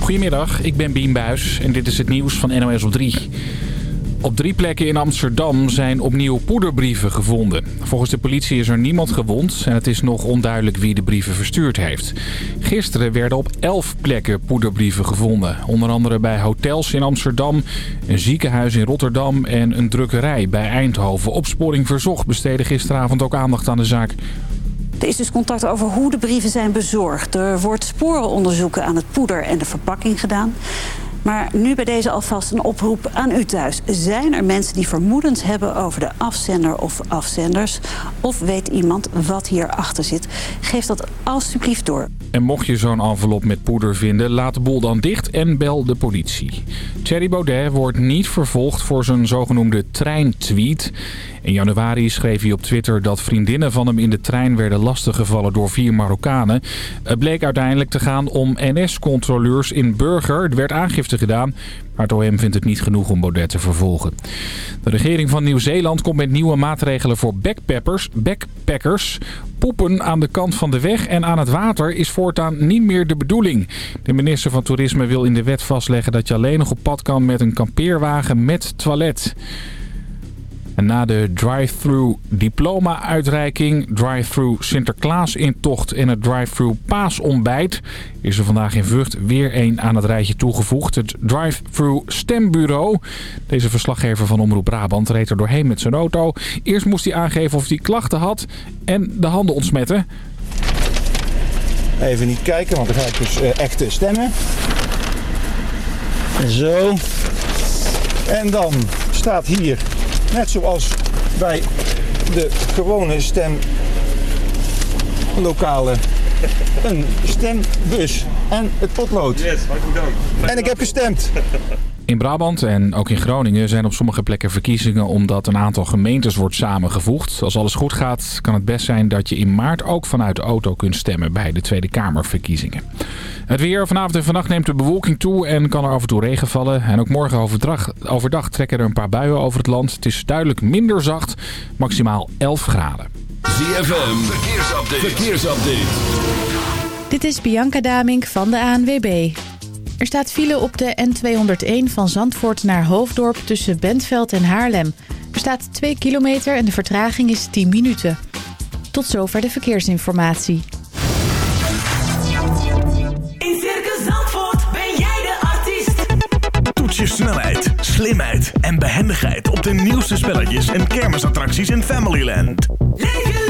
Goedemiddag, ik ben Bien en dit is het nieuws van NOS op 3. Op drie plekken in Amsterdam zijn opnieuw poederbrieven gevonden. Volgens de politie is er niemand gewond en het is nog onduidelijk wie de brieven verstuurd heeft. Gisteren werden op elf plekken poederbrieven gevonden. Onder andere bij hotels in Amsterdam, een ziekenhuis in Rotterdam en een drukkerij bij Eindhoven. Opsporing Verzocht besteden gisteravond ook aandacht aan de zaak. Er is dus contact over hoe de brieven zijn bezorgd. Er wordt sporenonderzoeken aan het poeder en de verpakking gedaan. Maar nu bij deze alvast een oproep aan u thuis. Zijn er mensen die vermoedens hebben over de afzender of afzenders? Of weet iemand wat hierachter zit? Geef dat alstublieft door. En mocht je zo'n envelop met poeder vinden, laat de boel dan dicht en bel de politie. Thierry Baudet wordt niet vervolgd voor zijn zogenoemde treintweet. In januari schreef hij op Twitter dat vriendinnen van hem in de trein werden lastiggevallen door vier Marokkanen. Het bleek uiteindelijk te gaan om NS-controleurs in Burger. Er werd aangifte gedaan, maar het OM vindt het niet genoeg om Baudet te vervolgen. De regering van Nieuw-Zeeland komt met nieuwe maatregelen voor backpackers. backpackers. Poepen aan de kant van de weg en aan het water is voortaan niet meer de bedoeling. De minister van Toerisme wil in de wet vastleggen dat je alleen nog op pad kan met een kampeerwagen met toilet. En na de drive-thru diploma-uitreiking, drive-thru Sinterklaas-intocht en het drive-thru paasontbijt... is er vandaag in Vught weer één aan het rijtje toegevoegd. Het drive-thru stembureau. Deze verslaggever van Omroep Brabant reed er doorheen met zijn auto. Eerst moest hij aangeven of hij klachten had en de handen ontsmetten. Even niet kijken, want dan ga ik dus uh, echt stemmen. Zo. En dan staat hier Net zoals bij de gewone stemlokalen een stembus en het potlood. Yes, hartelijk dank. En ik heb gestemd. In Brabant en ook in Groningen zijn op sommige plekken verkiezingen omdat een aantal gemeentes wordt samengevoegd. Als alles goed gaat kan het best zijn dat je in maart ook vanuit de auto kunt stemmen bij de Tweede Kamerverkiezingen. Het weer vanavond en vannacht neemt de bewolking toe en kan er af en toe regen vallen. En ook morgen overdag, overdag trekken er een paar buien over het land. Het is duidelijk minder zacht, maximaal 11 graden. ZFM, verkeersupdate. verkeersupdate. Dit is Bianca Damink van de ANWB. Er staat file op de N201 van Zandvoort naar Hoofddorp tussen Bentveld en Haarlem. Er staat 2 kilometer en de vertraging is 10 minuten. Tot zover de verkeersinformatie. In Circus Zandvoort ben jij de artiest. Toets je snelheid, slimheid en behendigheid op de nieuwste spelletjes en kermisattracties in Familyland. Leef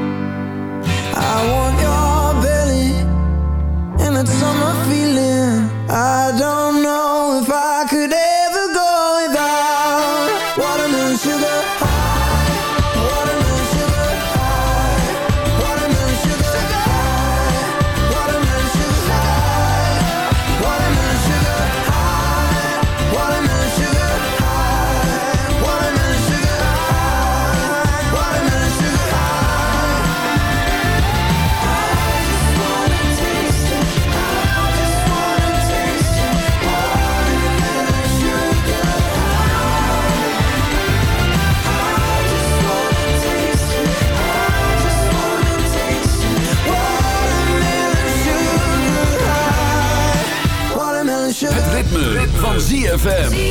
ZFM.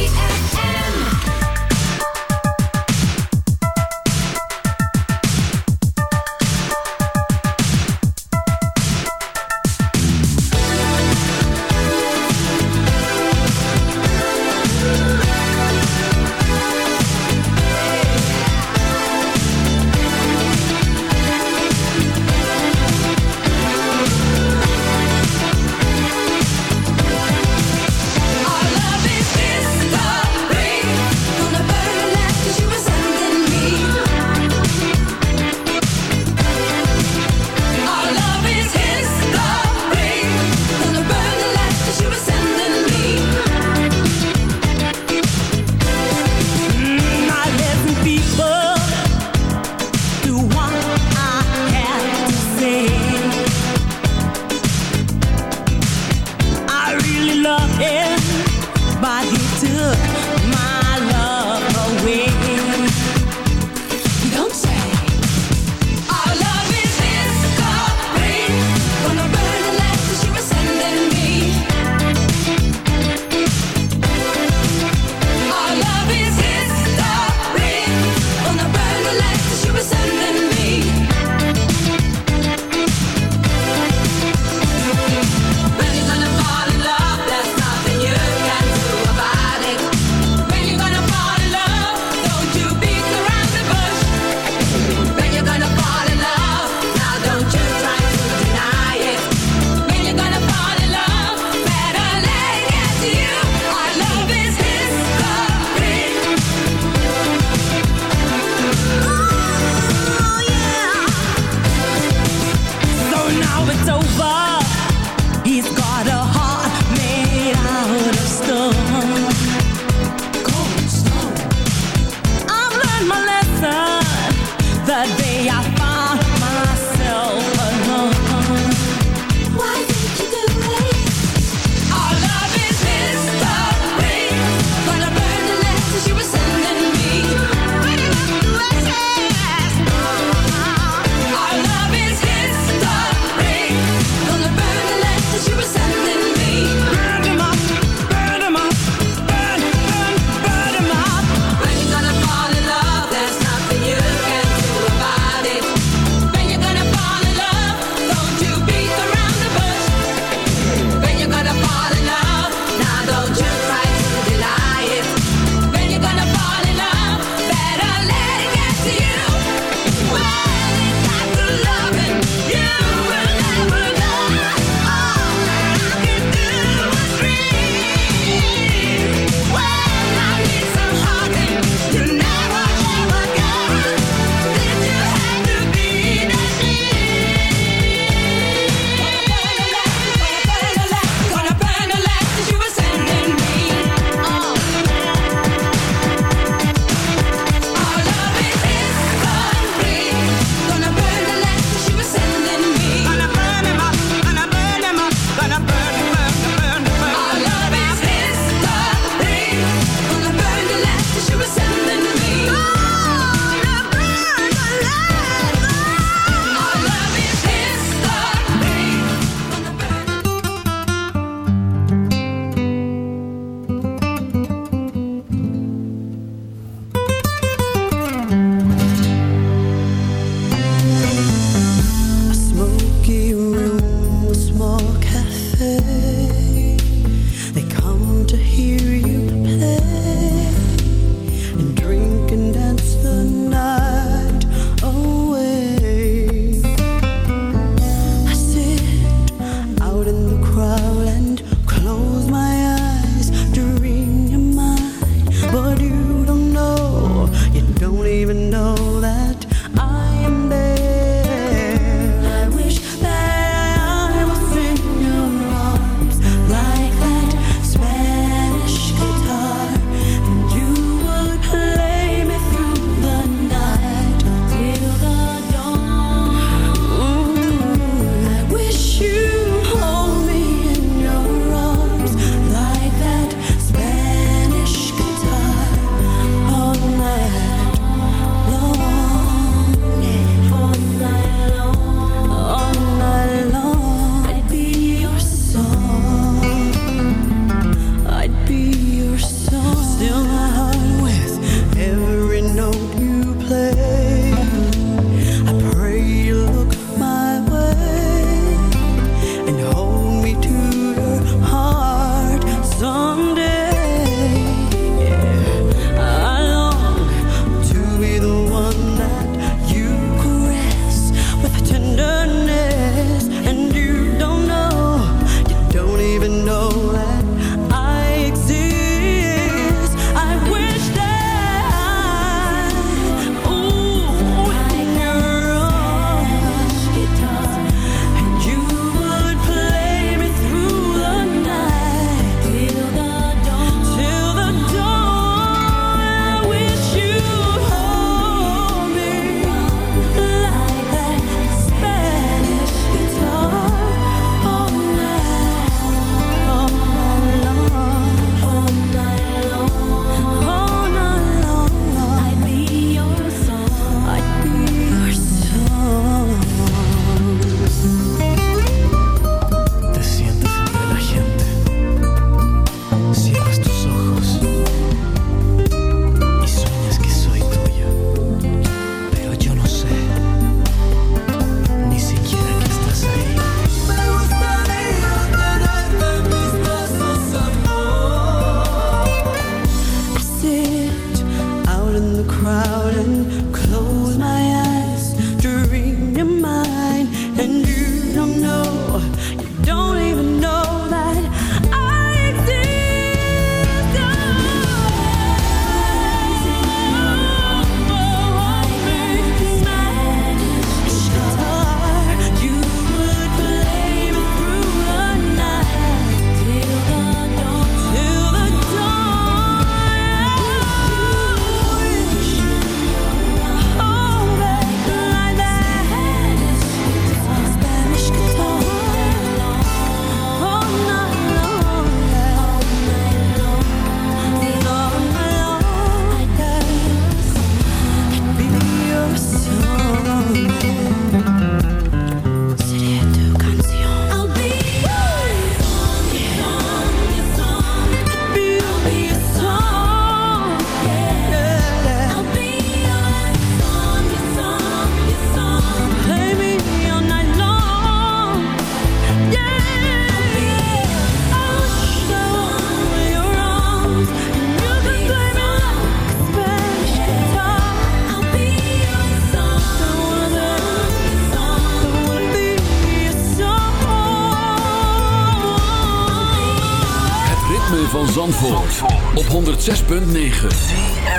106.9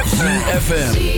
CFFM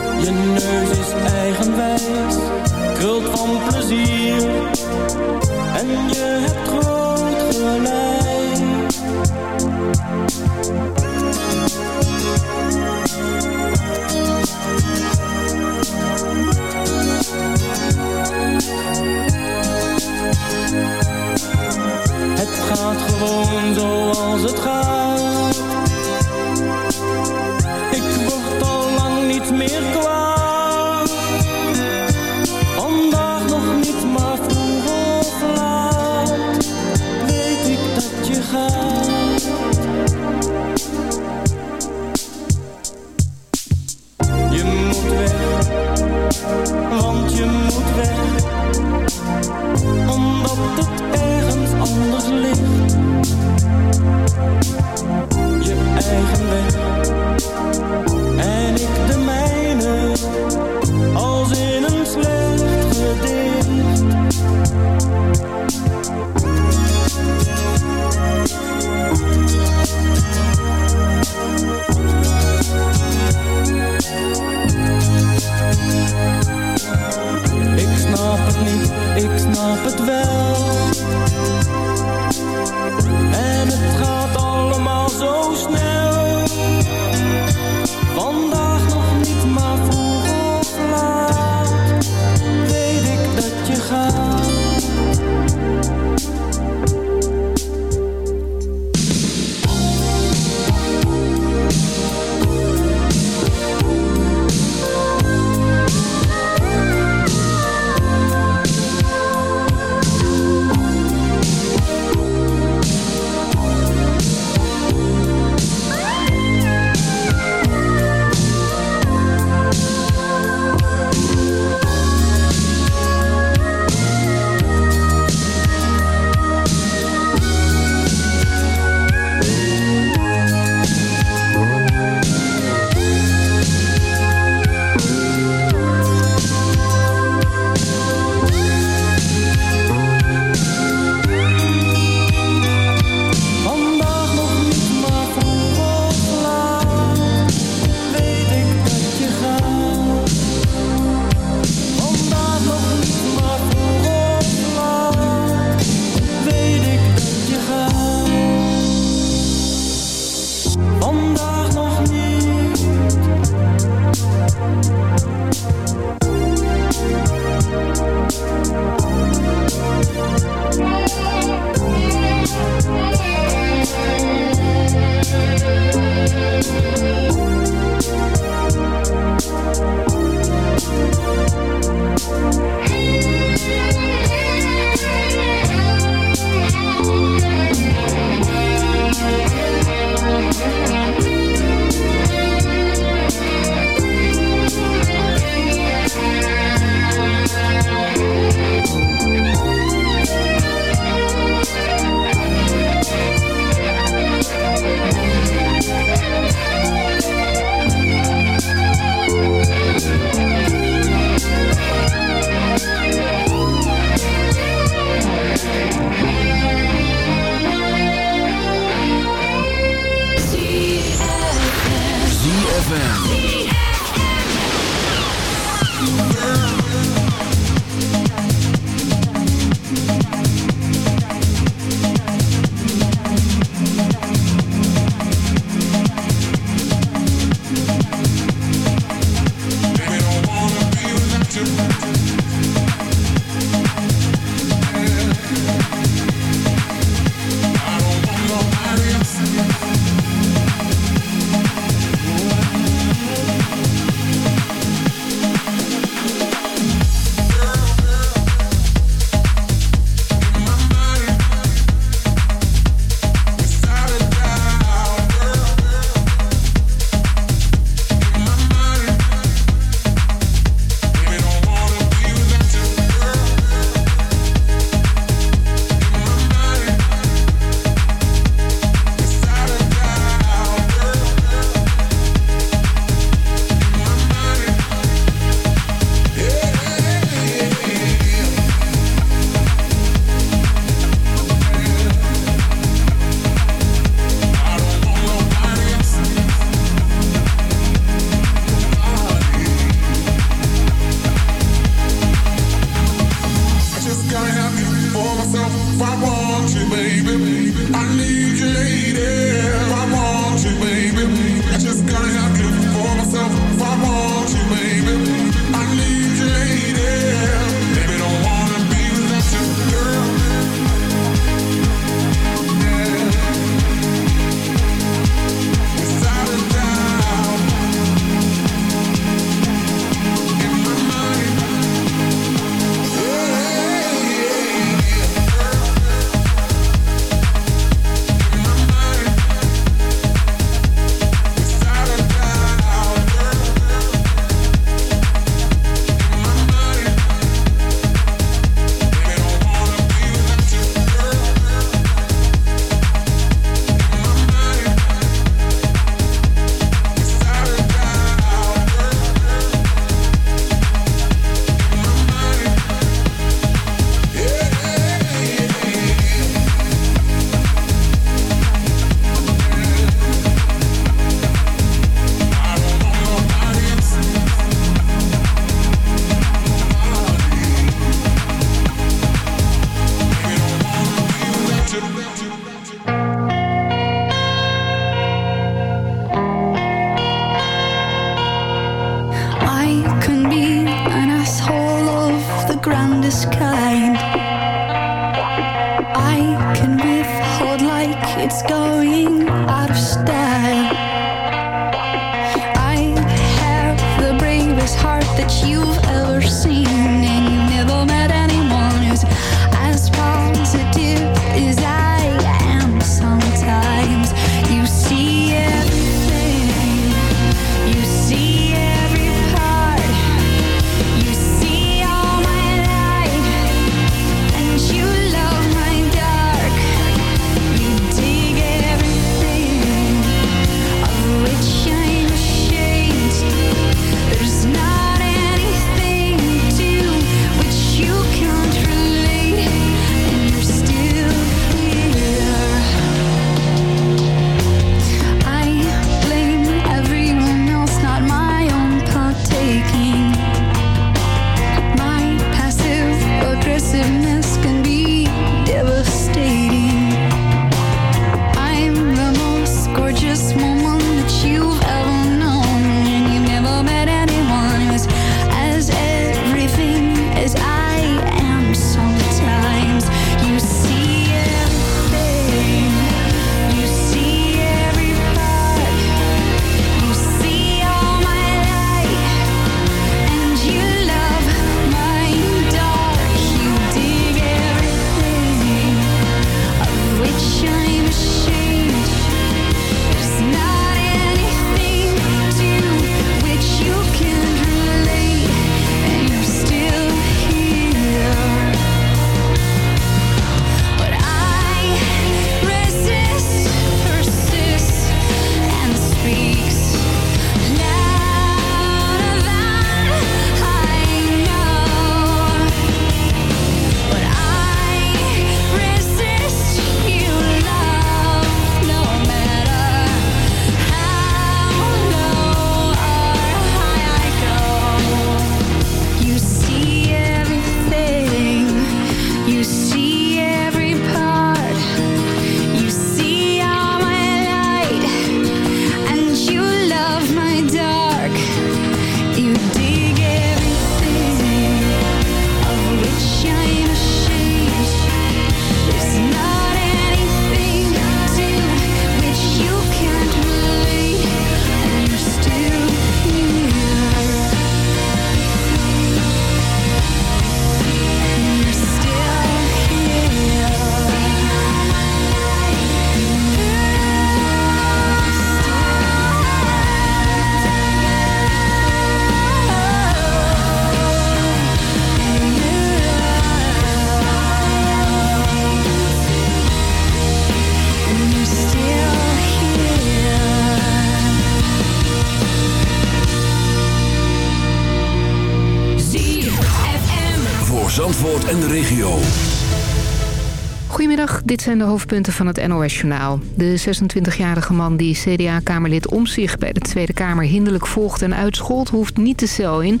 dit zijn de hoofdpunten van het NOS-journaal. De 26-jarige man die CDA-kamerlid Omzicht bij de Tweede Kamer hinderlijk volgt en uitschold, hoeft niet de cel in.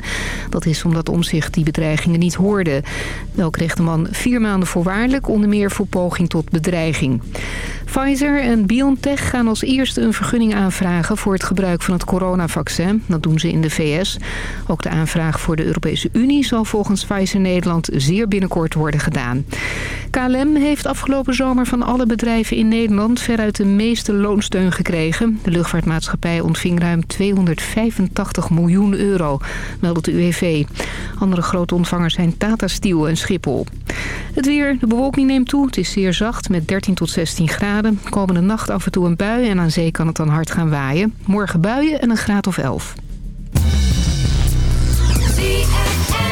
Dat is omdat Omzicht die bedreigingen niet hoorde. Wel kreeg de man vier maanden voorwaardelijk, onder meer voor poging tot bedreiging. Pfizer en BioNTech gaan als eerste een vergunning aanvragen voor het gebruik van het coronavaccin. Dat doen ze in de VS. Ook de aanvraag voor de Europese Unie zal volgens Pfizer Nederland zeer binnenkort worden gedaan. KLM heeft afgelopen zomer van alle bedrijven in Nederland veruit de meeste loonsteun gekregen. De luchtvaartmaatschappij ontving ruim 285 miljoen euro, meldt de UWV. Andere grote ontvangers zijn Tata Steel en Schiphol. Het weer, de bewolking neemt toe. Het is zeer zacht met 13 tot 16 graden. Komende nacht af en toe een bui en aan zee kan het dan hard gaan waaien. Morgen buien en een graad of 11. They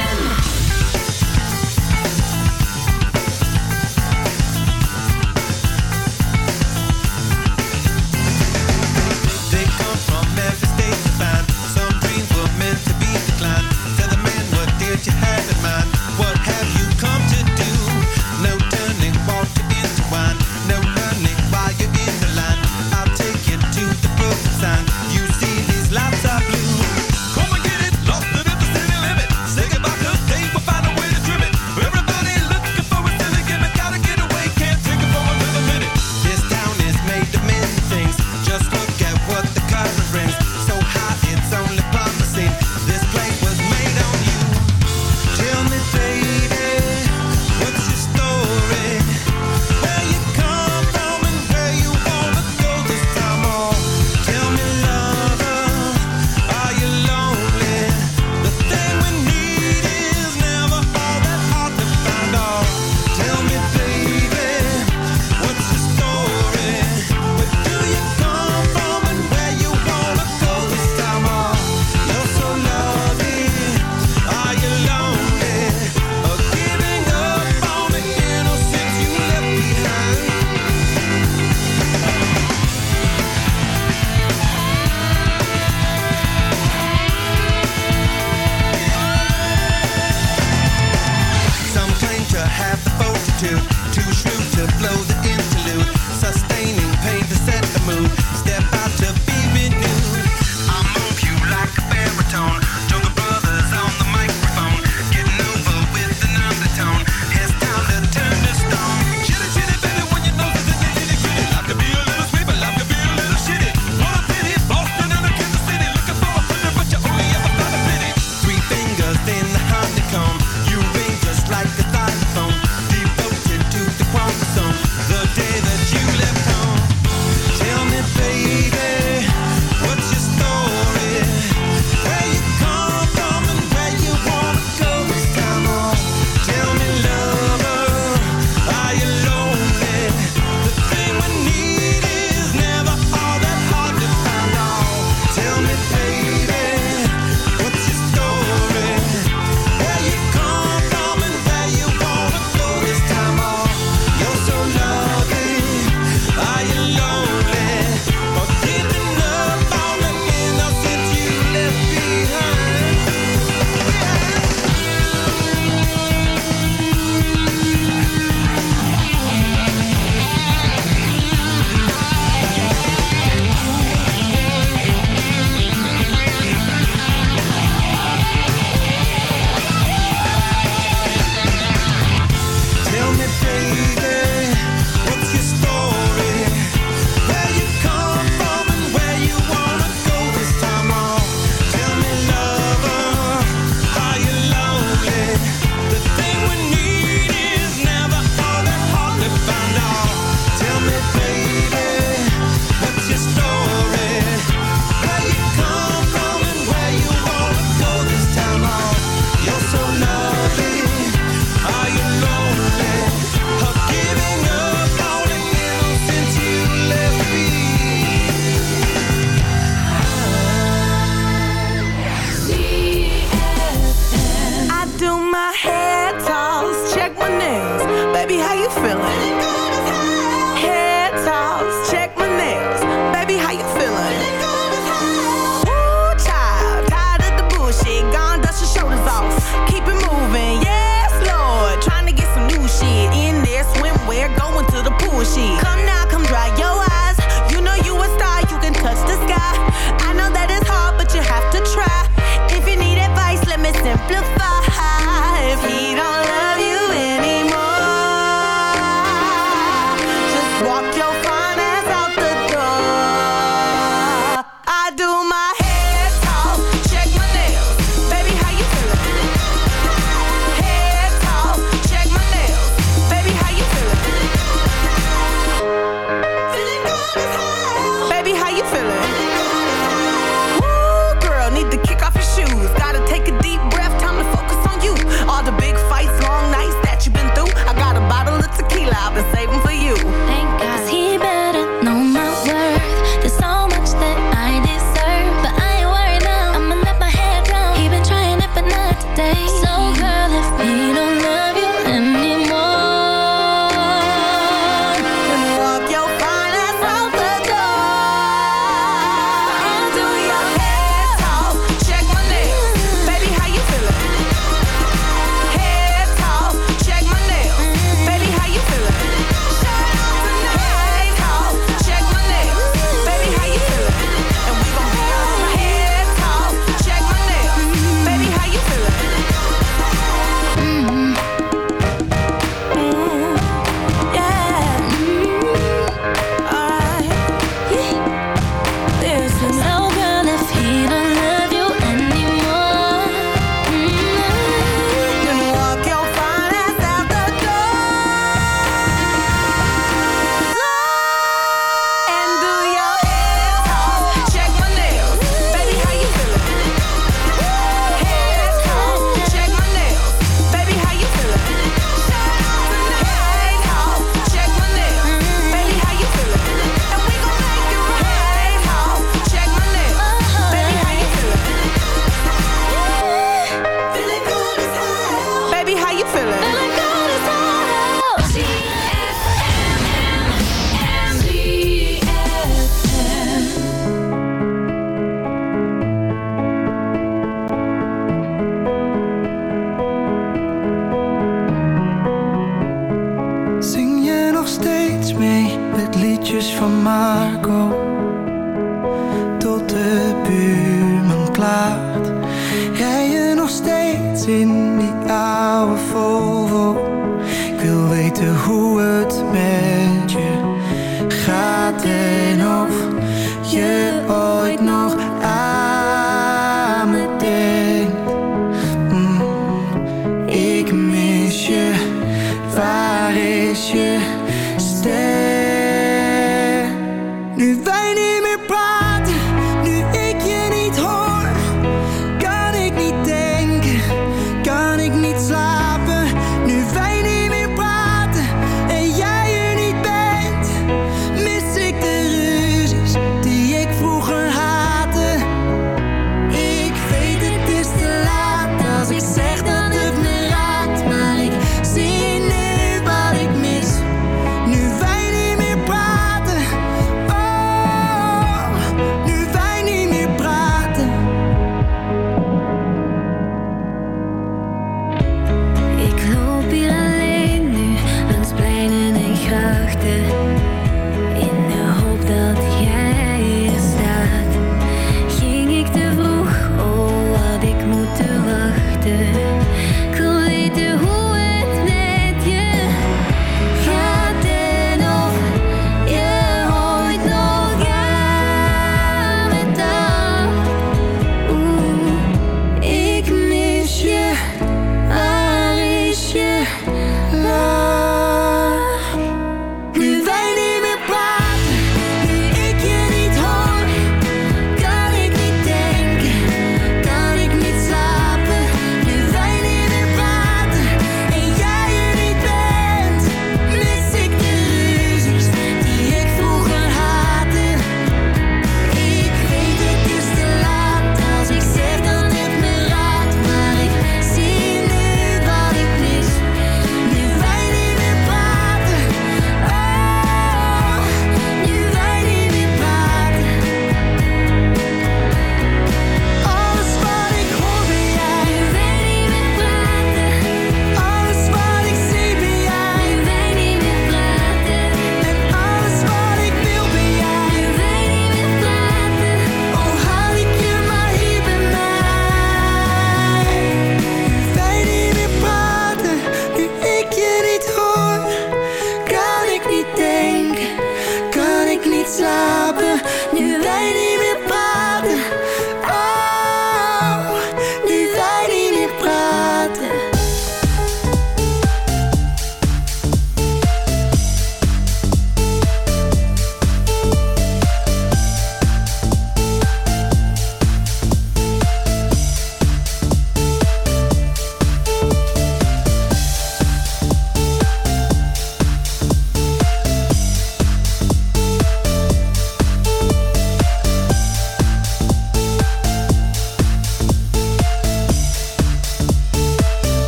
my head.